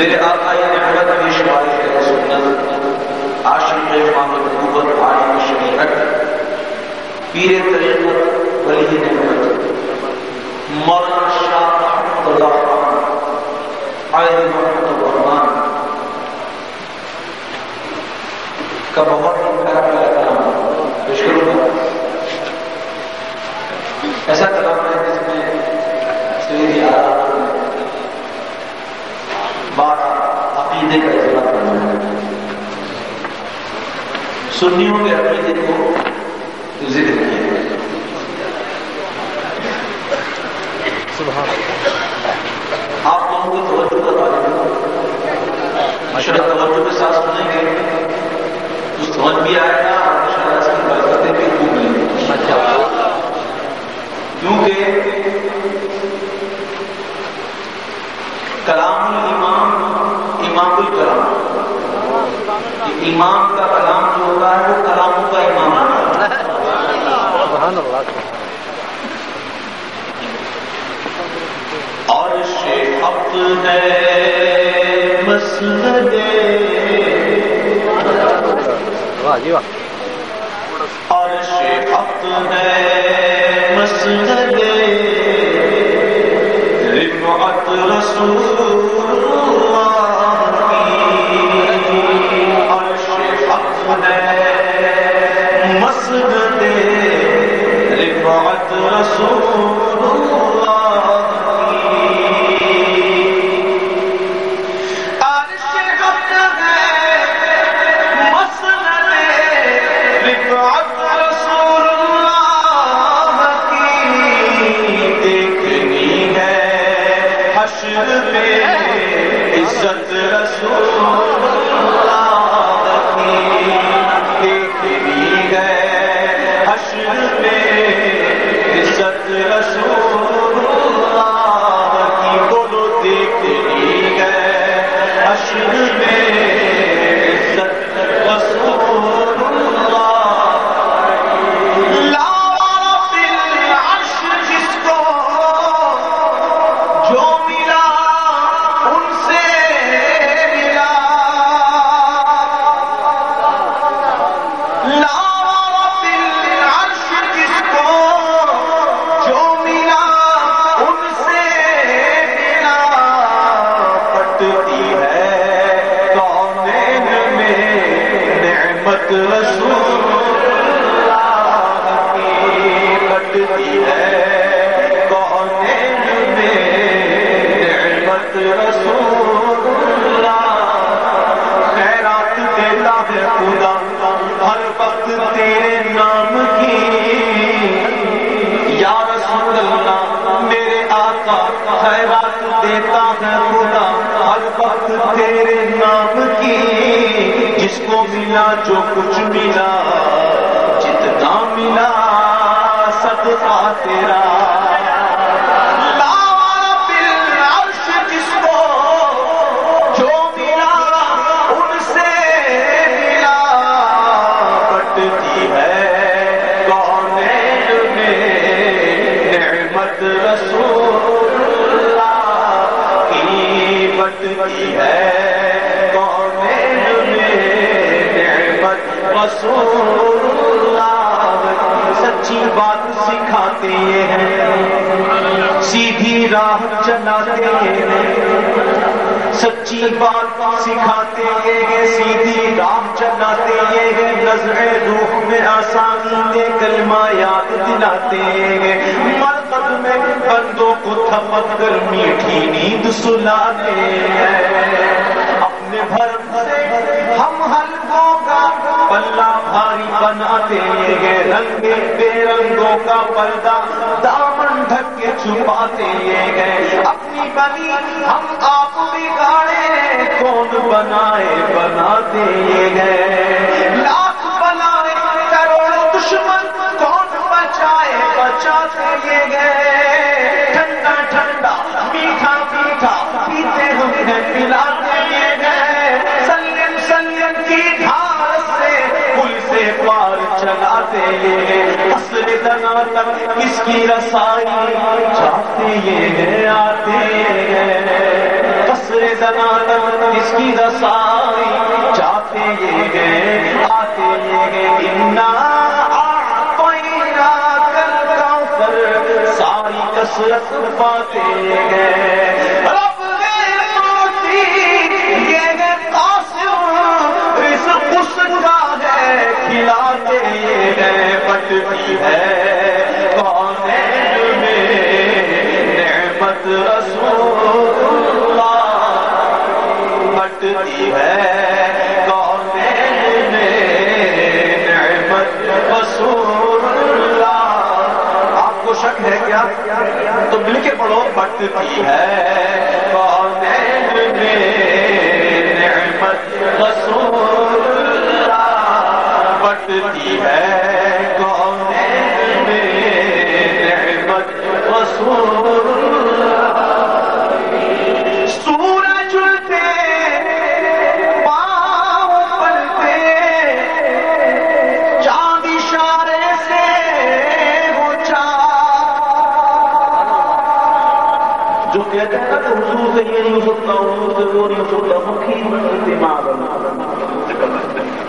میرے آقا یعنی یہ نعمت پیشوائی ہے سنت، عاشق امام نبوت عالم شریعت، پیر طریقت، ولی نعمت، مولانا شاہ رحمت اللہ خان عالم محمد الرحمان کا بہت ہی پیارا پیارا کلام پیش کروں گا۔ ایسا کلام ہے جس میں سیدھی آرام بات عقیدے کا اضافہ کرنا ہے۔ سنیوں کے عقیدے کو ذکر کیا۔ آپ لوگوں کو توجہ کروا دیں مشورہ توجہ کے ساتھ سنیں گے۔ تو سمجھ بھی آئے گا اور ماشاء اس کی برکتیں بھی خوب ملیں گی کیونکہ کلام الامام امام الکلام امام کا کلام جو ہوتا ہے وہ کلاموں کا امام ہوتا ہے۔ اور شیخ ہے مسند اور شیخ رفعت رسول دیتا ہے خدا، ہر وقت تیرے نام کی۔ جس کو ملا جو کچھ ملا، جتنا ملا، صدقہ تیرا۔ بات سکھاتے گے سیدھی راہ چلاتے ہیں، نظر روح میں آسانی دے کلمہ یاد دلاتے ہیں۔ مرکز میں بندوں کو تھپک کر میٹھی نیند سلاتے ہیں۔ اپنے بھرم سے ہم پلہ بھاری بناتے ہیں، رنگ بے رنگوں کا پردہ دامن ڈھک کے چھپاتے ہیں۔ اپنی بنی ہم آپ بگاڑے، کون بنائے بناتے ہیں۔ لاکھ بنائے کروڑ دشمن کون بچائے، بچاتے گئے چلاتے اصل دنا تک کس کی رسائی چاہتے یہ آتے ہیں قصر زنا تک اس کی رسائی چاہتے یہ گئے آتے یہ گئے انا اعطینا کل ساری کثرت پاتے گئے ہے۔ کون میں نعمت رسول بٹتی ہے؟ کون میں نعمت رسول آپ کو شک ہے کیا تو مل کے پڑھو بٹتی ہے کون جو کہتے ہیں نا کہ حضور سے یہ نہیں ہو سکتا، حضور سے وہ نہیں ہو سکتا، مکھی بنتی ماں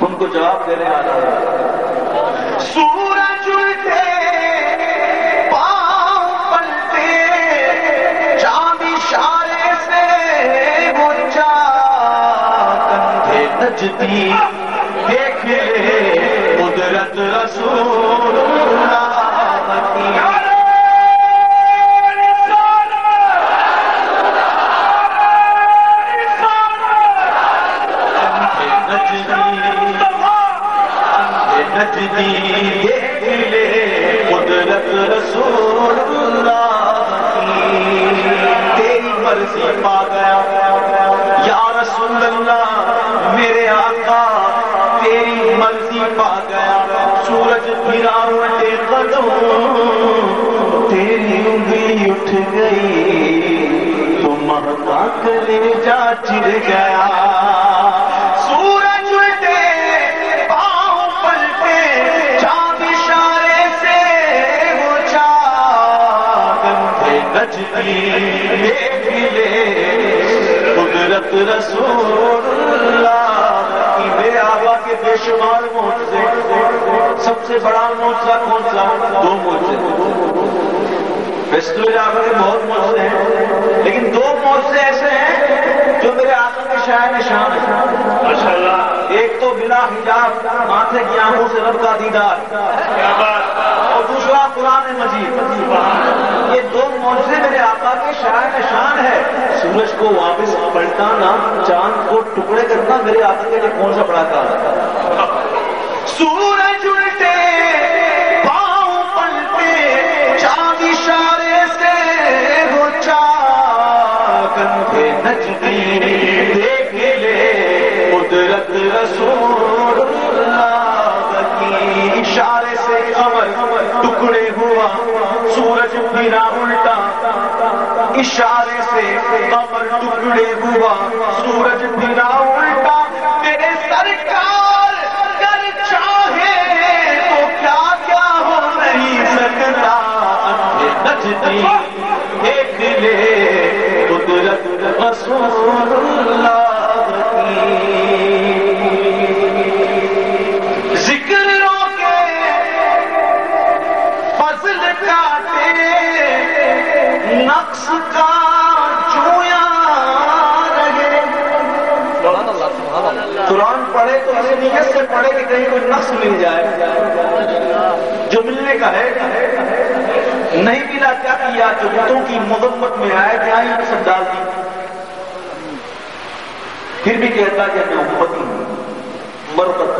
ان کو جواب دینے والا ہے۔ سورج اٹھتے پاؤں پلتے چاند اشارے سے وہ چاند کندھے نچتی دیکھ قدرت رسول جا چر گیا۔ سورج الٹے پاؤں پلٹے، چاند اشارے سے وہ چاند نچتی دیکھ لے، قدرت رسول اللہ کی میرے آبا کے بے شمار موجے سب سے بڑا موجہ کون سا دو موجے ویسے تو میرے کے بہت موجے ہیں، لیکن دو موجے ایسے ہیں جو میرے آقا کے شاعر نشان ہے ایک تو بلا حجاب ماتھے کی آنکھوں سے رب کا دیدار۔ اور دوسرا قرآن مجید۔ یہ دو موجے میرے آقا کے شاعر نشان ہے سورج کو واپس پلٹانا چاند کو ٹکڑے کرنا میرے آقا کے لیے کون سا بڑا کام سورج الٹے پاؤں پلٹے چاند اشارے سے وہ چاندے نچتی دیکھ لے۔ قدرت رسول اللہ کی اشارے سے کمر ٹکڑے ہوا، سورج پھرا الٹا۔ اشارے سے کمر ٹکڑے ہوا، سورج پھرا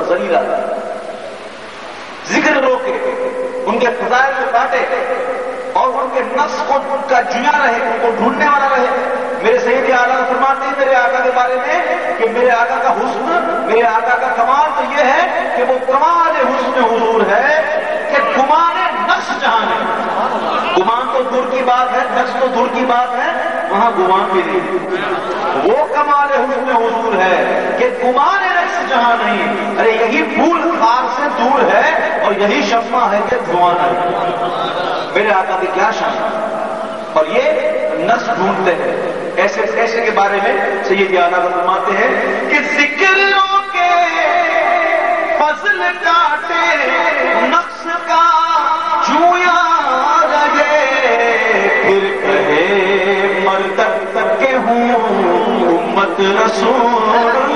زلیلا ذکر روکے ان کے فضائل کو کاٹے اور ان کے نفس کو کا جیا رہے، ان کو ڈھونڈنے والا رہے۔ میرے سید آگا فرماتے ہیں، میرے آقا کے بارے میں کہ میرے آقا کا حسن، میرے آقا کا کمال تو یہ ہے کہ وہ کمال حسن حضور ہے کہ گمان نقش جہاں گمان تو دور کی بات ہے نقش تو دور کی بات ہے، وہاں گمان بھی نہیں۔ وہ کمال حسن حضور ہے کہ گمان نقش جہاں نہیں ارے، یہی پھول خار سے دور ہے اور یہی شفا ہے کہ دھواں میرے آقا کی کیا شان اور یہ نس ڈھونڈتے ہیں۔ ایسے ایسے کے بارے میں سید اعلیٰ فرماتے ہیں کہ ذکروں کے فضل کاٹے نقص کا چویا رہے۔ پھر کہے مرتب تک کے ہوں، امت رسول۔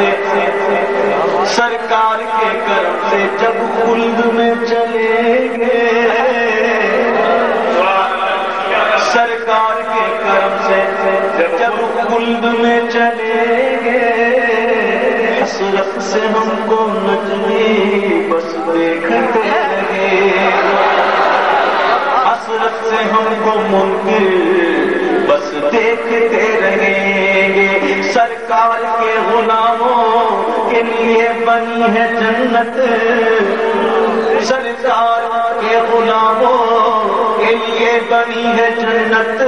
سے سرکار کے کرم سے جب خلد میں چلے گے سرکار کے کرم سے جب خلد میں چلے گے حسرت سے ہم کو نجمی بس دیکھتے رہے۔ حسرت سے ہم کو منکر دیکھتے رہیں گے۔ سرکار کے غلاموں کے لیے بنی ہے جنت۔ سرکار کے غلاموں کے لیے بنی ہے جنت۔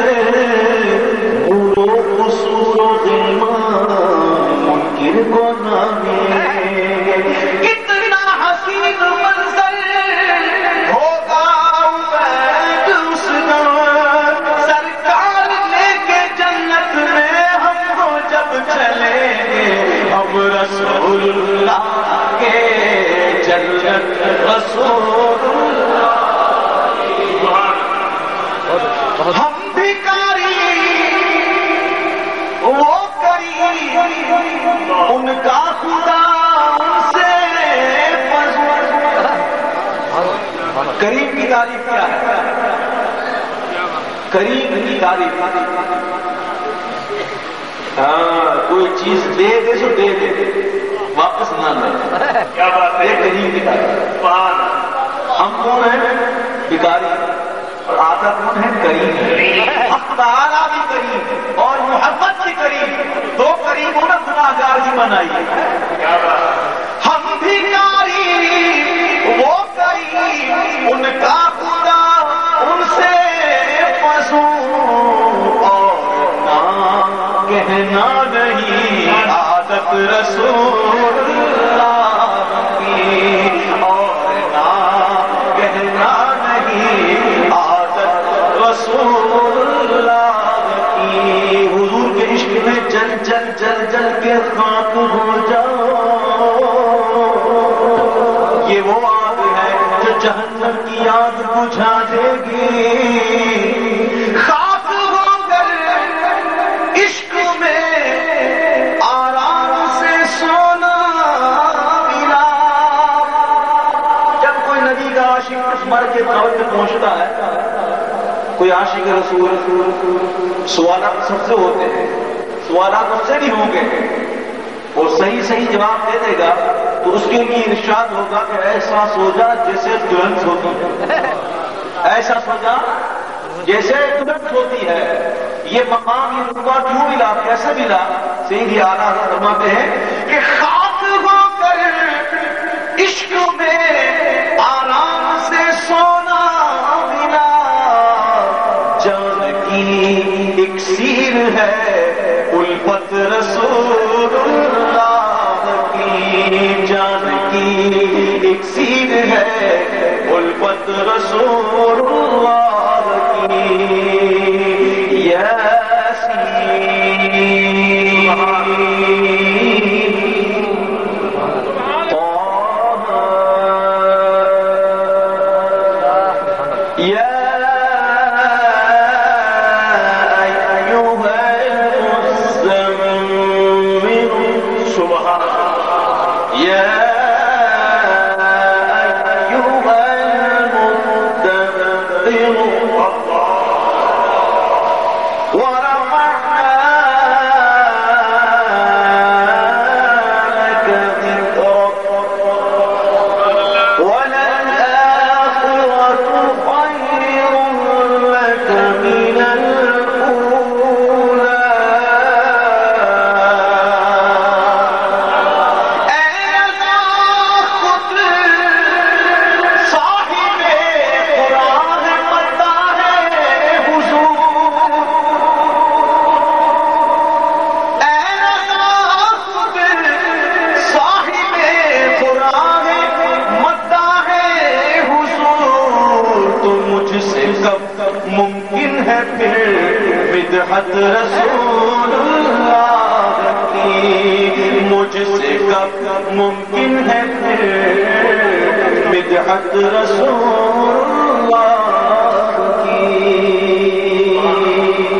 وہ قصور و غلمان، منکر کو نہ ملیں کریم کی تعریف کیا ہے؟ کریم کی تعریف. ہاں کوئی چیز دے دے سو دے دے واپس نہ لے۔ کیا بات ہے؟ کریم کی تعریف. ہم کون ہیں؟ بھکاری۔ اور آتا کون ہے کریم حق تعالیٰ بھی کریم اور محبت بھی کریم دو کریموں نے گناہ گار بھی بنائی کیا بات ہم ہو جاؤ۔ یہ وہ آگ ہے جو جہنم کی یاد بجھا دے گی۔ خاک ہو کر عشق میں آرام سے سونا۔ ملا جب کوئی نبی کا عاشق مر کے قبر پہ پہنچتا ہے، کوئی عاشق رسول سوالات سب سے ہوتے ہیں، سوالات اس سے بھی ہوں گے۔ اور صحیح صحیح جواب دے دے گا تو اس کے لیے ارشاد ہوگا کہ ایسا سوجا جیسے ترنت ہوتی ہے۔ ایسا سوجا جیسے ترنت ہوتی ہے۔ یہ مقام یہ رتبہ کیوں ملا؟ کیسے ملا؟ سیدھی آلہ فرماتے ہیں کہ خاک ہو کر عشق میں۔